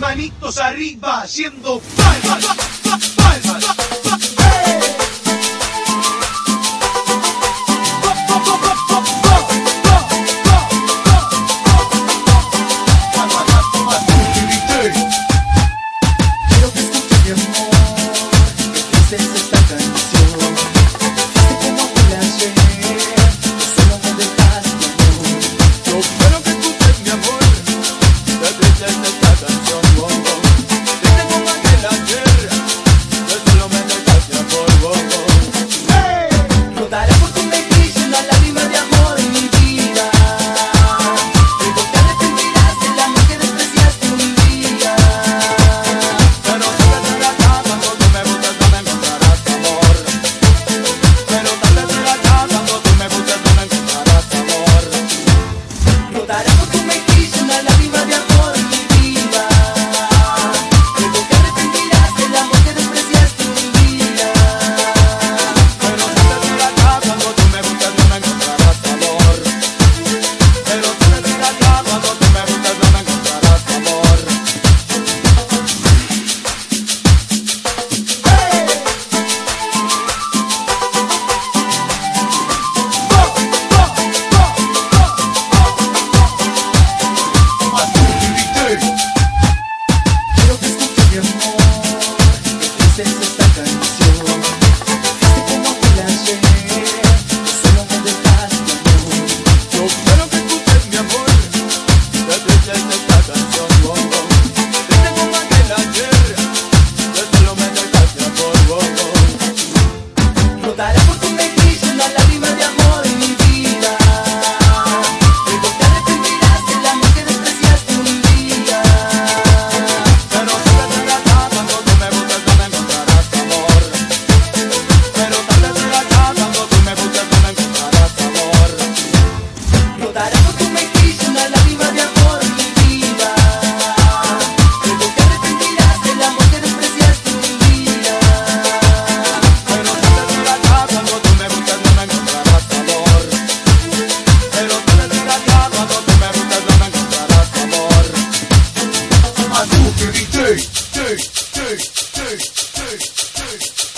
manitos arriba, haciendo palmas, palmas. Yo quiero ¡Sí! ¡Sí!